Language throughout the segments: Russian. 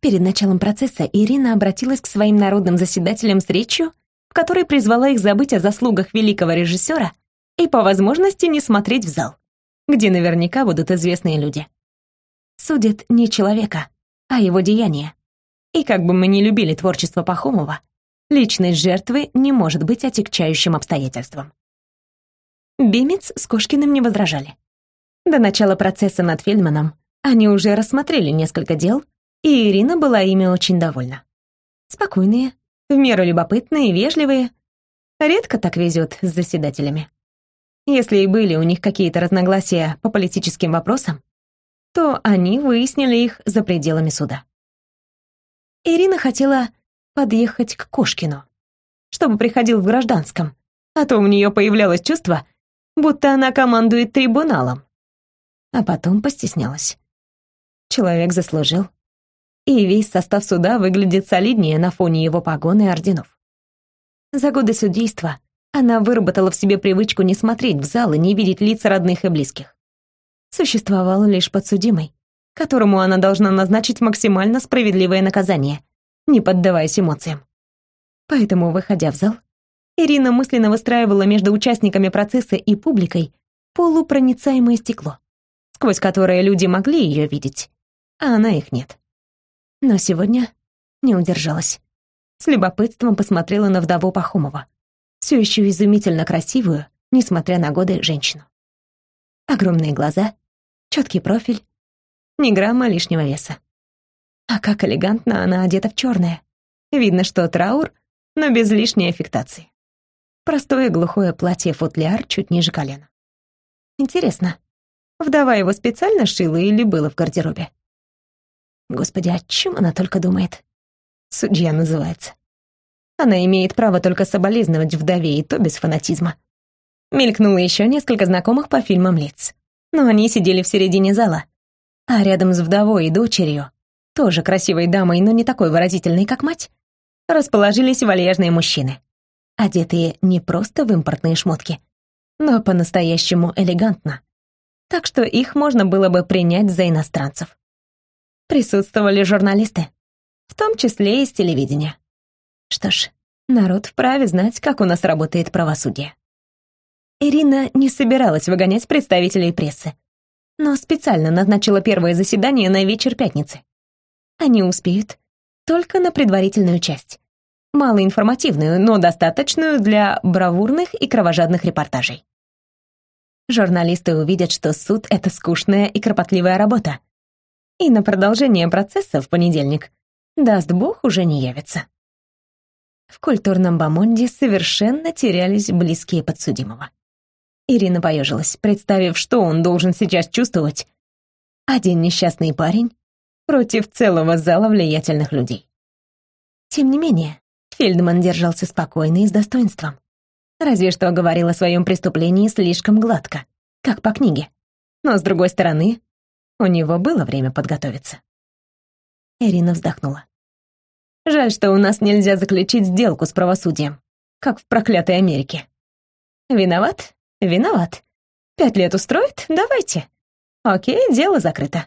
Перед началом процесса Ирина обратилась к своим народным заседателям с речью, в которой призвала их забыть о заслугах великого режиссера и по возможности не смотреть в зал, где наверняка будут известные люди. Судят не человека, а его деяния. И как бы мы ни любили творчество Пахомова, личность жертвы не может быть отягчающим обстоятельством. Бимец с Кошкиным не возражали. До начала процесса над Фельдманом они уже рассмотрели несколько дел, и Ирина была ими очень довольна. Спокойные, в меру любопытные, вежливые. Редко так везет с заседателями. Если и были у них какие-то разногласия по политическим вопросам, то они выяснили их за пределами суда. Ирина хотела подъехать к Кошкину, чтобы приходил в гражданском, а то у нее появлялось чувство, будто она командует трибуналом. А потом постеснялась. Человек заслужил. И весь состав суда выглядит солиднее на фоне его погон и орденов. За годы судейства она выработала в себе привычку не смотреть в зал и не видеть лица родных и близких. Существовал лишь подсудимый, которому она должна назначить максимально справедливое наказание, не поддаваясь эмоциям. Поэтому, выходя в зал, Ирина мысленно выстраивала между участниками процесса и публикой полупроницаемое стекло, сквозь которое люди могли ее видеть, а она их нет. Но сегодня не удержалась. С любопытством посмотрела на вдову Пахомова, все еще изумительно красивую, несмотря на годы, женщину. Огромные глаза, четкий профиль, ни грамма лишнего веса. А как элегантно она одета в черное. Видно, что траур, но без лишней аффектации. Простое глухое платье-футляр чуть ниже колена. Интересно, вдова его специально шила или было в гардеробе? Господи, о чем она только думает? Судья называется. Она имеет право только соболезновать вдове, и то без фанатизма. Мелькнуло еще несколько знакомых по фильмам лиц. Но они сидели в середине зала. А рядом с вдовой и дочерью, тоже красивой дамой, но не такой выразительной, как мать, расположились вальяжные мужчины одетые не просто в импортные шмотки, но по-настоящему элегантно. Так что их можно было бы принять за иностранцев. Присутствовали журналисты, в том числе из телевидения. Что ж, народ вправе знать, как у нас работает правосудие. Ирина не собиралась выгонять представителей прессы, но специально назначила первое заседание на вечер пятницы. Они успеют только на предварительную часть малоинформативную, но достаточную для бравурных и кровожадных репортажей. Журналисты увидят, что суд — это скучная и кропотливая работа. И на продолжение процесса в понедельник, даст бог, уже не явится. В культурном бомонде совершенно терялись близкие подсудимого. Ирина поежилась, представив, что он должен сейчас чувствовать. Один несчастный парень против целого зала влиятельных людей. Тем не менее, Фельдман держался спокойно и с достоинством. Разве что говорил о своем преступлении слишком гладко, как по книге. Но, с другой стороны, у него было время подготовиться. Ирина вздохнула. Жаль, что у нас нельзя заключить сделку с правосудием, как в проклятой Америке. Виноват? Виноват. Пять лет устроит? Давайте. Окей, дело закрыто.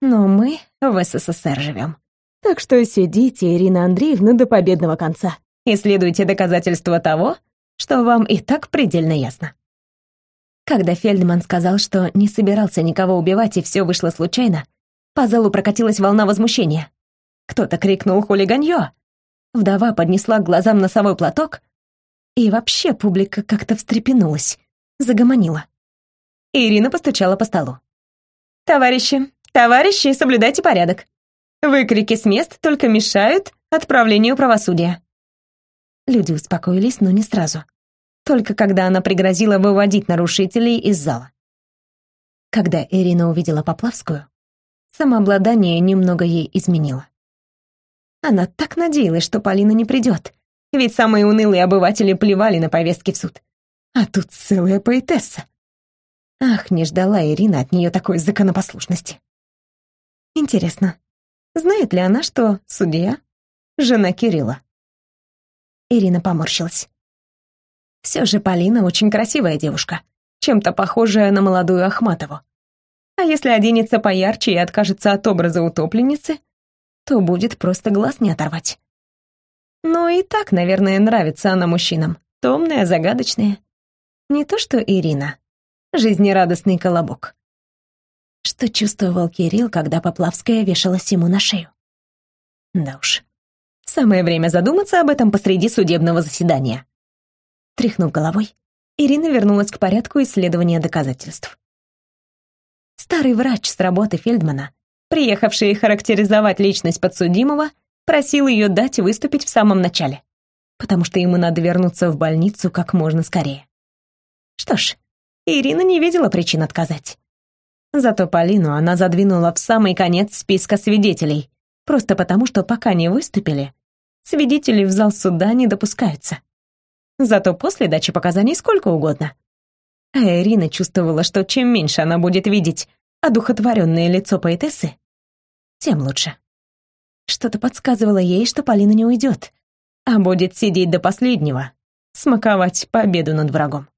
Но мы в СССР живем. Так что сидите, Ирина Андреевна, до победного конца. Исследуйте доказательства того, что вам и так предельно ясно. Когда Фельдман сказал, что не собирался никого убивать и все вышло случайно, по залу прокатилась волна возмущения. Кто-то крикнул «Хулиганье!». Вдова поднесла к глазам носовой платок, и вообще публика как-то встрепенулась, загомонила. Ирина постучала по столу. «Товарищи, товарищи, соблюдайте порядок. Выкрики с мест только мешают отправлению правосудия. Люди успокоились, но не сразу. Только когда она пригрозила выводить нарушителей из зала. Когда Ирина увидела Поплавскую, самообладание немного ей изменило. Она так надеялась, что Полина не придет, ведь самые унылые обыватели плевали на повестки в суд. А тут целая поэтесса. Ах, не ждала Ирина от нее такой законопослушности. Интересно, Знает ли она, что судья — жена Кирилла? Ирина поморщилась. Все же Полина очень красивая девушка, чем-то похожая на молодую Ахматову. А если оденется поярче и откажется от образа утопленницы, то будет просто глаз не оторвать. Но и так, наверное, нравится она мужчинам. Томная, загадочная. Не то что Ирина. Жизнерадостный колобок. Что чувствовал Кирилл, когда Поплавская вешалась ему на шею? Да уж. Самое время задуматься об этом посреди судебного заседания. Тряхнув головой, Ирина вернулась к порядку исследования доказательств. Старый врач с работы Фельдмана, приехавший характеризовать личность подсудимого, просил ее дать выступить в самом начале, потому что ему надо вернуться в больницу как можно скорее. Что ж, Ирина не видела причин отказать. Зато Полину она задвинула в самый конец списка свидетелей, просто потому что пока не выступили, свидетели в зал суда не допускаются. Зато после дачи показаний сколько угодно. А Ирина чувствовала, что чем меньше она будет видеть одухотворенное лицо поэтессы, тем лучше. Что-то подсказывало ей, что Полина не уйдет, а будет сидеть до последнего, смаковать победу над врагом.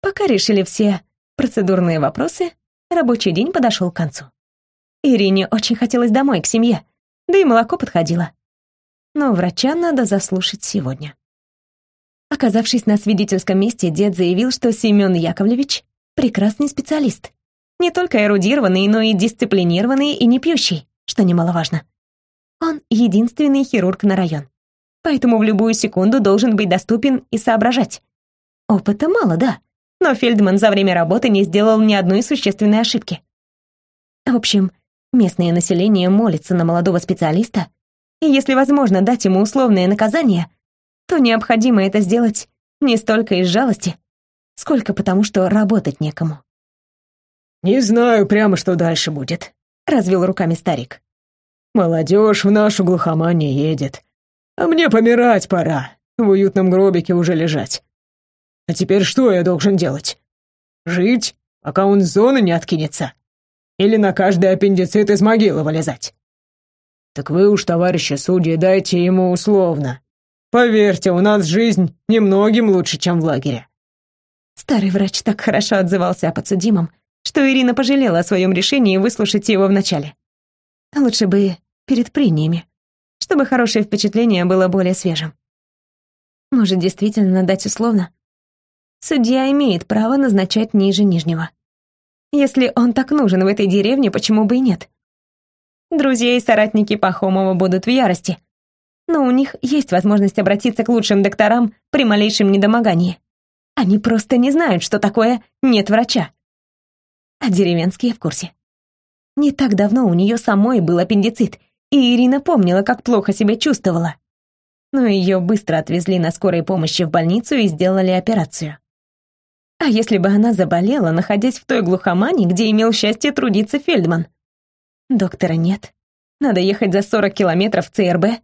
Пока решили все процедурные вопросы, рабочий день подошел к концу. Ирине очень хотелось домой, к семье, да и молоко подходило. Но врача надо заслушать сегодня. Оказавшись на свидетельском месте, дед заявил, что Семен Яковлевич — прекрасный специалист. Не только эрудированный, но и дисциплинированный и не пьющий, что немаловажно. Он единственный хирург на район. Поэтому в любую секунду должен быть доступен и соображать. Опыта мало, да, но Фельдман за время работы не сделал ни одной существенной ошибки. В общем, местное население молится на молодого специалиста, и если возможно дать ему условное наказание, то необходимо это сделать не столько из жалости, сколько потому, что работать некому. «Не знаю прямо, что дальше будет», — развел руками старик. «Молодежь в нашу глухомань не едет. А мне помирать пора, в уютном гробике уже лежать. А теперь что я должен делать? Жить, пока он с зоны не откинется? Или на каждый аппендицит из могилы вылезать? Так вы уж, товарищи судьи, дайте ему условно. Поверьте, у нас жизнь немногим лучше, чем в лагере. Старый врач так хорошо отзывался о подсудимом, что Ирина пожалела о своем решении выслушать его вначале. Лучше бы перед прениями, чтобы хорошее впечатление было более свежим. Может, действительно дать условно? Судья имеет право назначать ниже нижнего. Если он так нужен в этой деревне, почему бы и нет? Друзья и соратники Пахомова будут в ярости. Но у них есть возможность обратиться к лучшим докторам при малейшем недомогании. Они просто не знают, что такое «нет врача». А деревенские в курсе. Не так давно у нее самой был аппендицит, и Ирина помнила, как плохо себя чувствовала. Но ее быстро отвезли на скорой помощи в больницу и сделали операцию. А если бы она заболела, находясь в той глухомане, где имел счастье трудиться Фельдман? Доктора нет. Надо ехать за 40 километров в ЦРБ.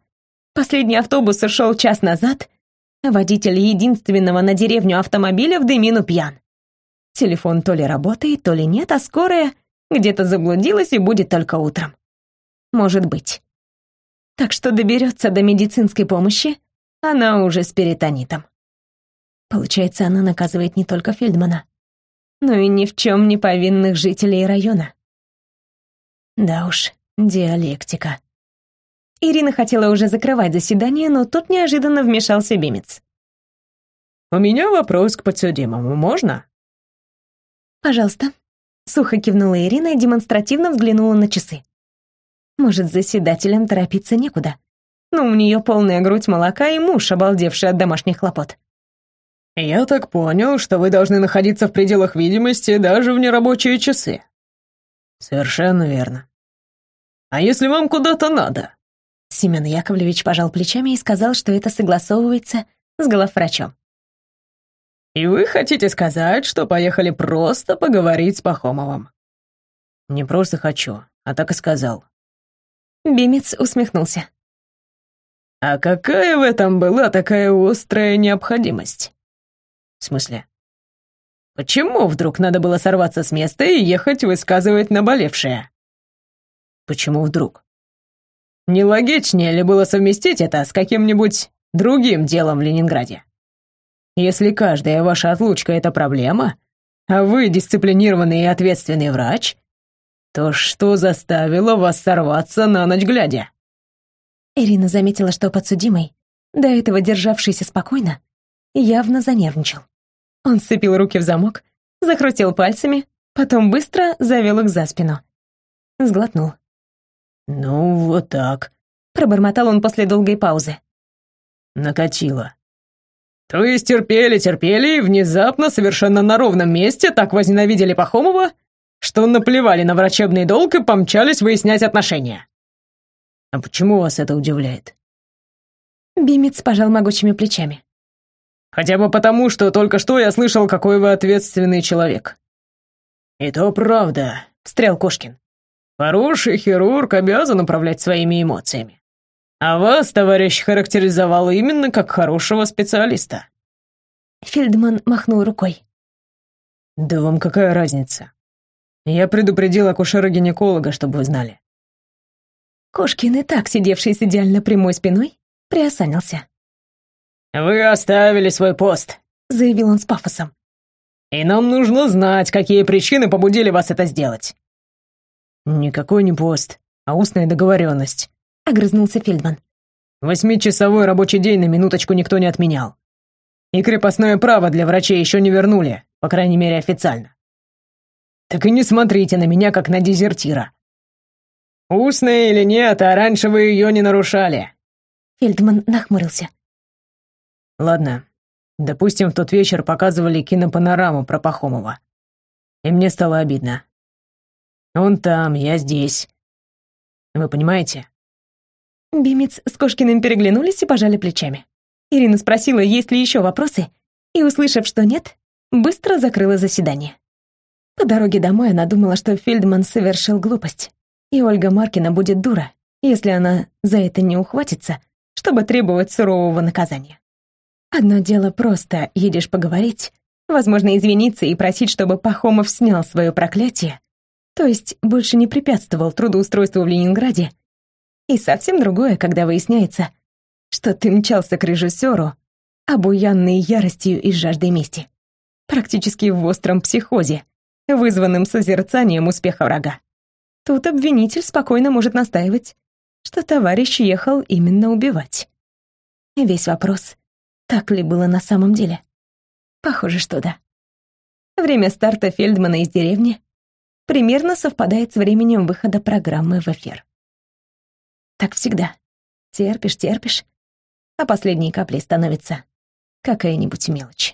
Последний автобус ушел час назад. Водитель единственного на деревню автомобиля в дымину пьян. Телефон то ли работает, то ли нет, а скорая где-то заблудилась и будет только утром. Может быть. Так что доберется до медицинской помощи она уже с перитонитом. Получается, она наказывает не только Фельдмана, но и ни в чем не повинных жителей района. Да уж, диалектика. Ирина хотела уже закрывать заседание, но тут неожиданно вмешался Бимец. «У меня вопрос к подсудимому, можно?» «Пожалуйста», — сухо кивнула Ирина и демонстративно взглянула на часы. «Может, заседателям торопиться некуда, но у нее полная грудь молока и муж, обалдевший от домашних хлопот». «Я так понял, что вы должны находиться в пределах видимости даже в нерабочие часы». «Совершенно верно». «А если вам куда-то надо?» Семен Яковлевич пожал плечами и сказал, что это согласовывается с главврачом. «И вы хотите сказать, что поехали просто поговорить с Пахомовым?» «Не просто хочу, а так и сказал». Бимец усмехнулся. «А какая в этом была такая острая необходимость?» В смысле? Почему вдруг надо было сорваться с места и ехать высказывать наболевшее? Почему вдруг? Не логичнее ли было совместить это с каким-нибудь другим делом в Ленинграде? Если каждая ваша отлучка — это проблема, а вы дисциплинированный и ответственный врач, то что заставило вас сорваться на ночь глядя? Ирина заметила, что подсудимый, до этого державшийся спокойно, явно занервничал. Он сцепил руки в замок, захрустел пальцами, потом быстро завел их за спину. Сглотнул. «Ну, вот так», — пробормотал он после долгой паузы. «Накатило». «То есть терпели, терпели, и внезапно, совершенно на ровном месте, так возненавидели Пахомова, что наплевали на врачебный долг и помчались выяснять отношения?» «А почему вас это удивляет?» Бимец пожал могучими плечами. «Хотя бы потому, что только что я слышал, какой вы ответственный человек». «И то правда», — встрял Кошкин. «Хороший хирург обязан управлять своими эмоциями. А вас, товарищ, характеризовал именно как хорошего специалиста». Фельдман махнул рукой. «Да вам какая разница? Я предупредил акушера-гинеколога, чтобы вы знали. Кошкин и так, сидевший с идеально прямой спиной, приосанился. «Вы оставили свой пост», — заявил он с пафосом. «И нам нужно знать, какие причины побудили вас это сделать». «Никакой не пост, а устная договоренность», — огрызнулся Фельдман. «Восьмичасовой рабочий день на минуточку никто не отменял. И крепостное право для врачей еще не вернули, по крайней мере официально. Так и не смотрите на меня, как на дезертира. «Устная или нет, а раньше вы ее не нарушали». Фельдман нахмурился. «Ладно, допустим, в тот вечер показывали кинопанораму про Пахомова. И мне стало обидно. Он там, я здесь. Вы понимаете?» Бимец с Кошкиным переглянулись и пожали плечами. Ирина спросила, есть ли еще вопросы, и, услышав, что нет, быстро закрыла заседание. По дороге домой она думала, что Фельдман совершил глупость. И Ольга Маркина будет дура, если она за это не ухватится, чтобы требовать сурового наказания. Одно дело просто едешь поговорить, возможно, извиниться и просить, чтобы Пахомов снял свое проклятие, то есть больше не препятствовал трудоустройству в Ленинграде. И совсем другое, когда выясняется, что ты мчался к режиссеру, обуянный яростью и жаждой мести. Практически в остром психозе, вызванном созерцанием успеха врага. Тут обвинитель спокойно может настаивать, что товарищ ехал именно убивать. Весь вопрос, так ли было на самом деле? Похоже, что да. Время старта Фельдмана из деревни примерно совпадает с временем выхода программы в эфир. Так всегда. Терпишь, терпишь, а последней каплей становится какая-нибудь мелочь.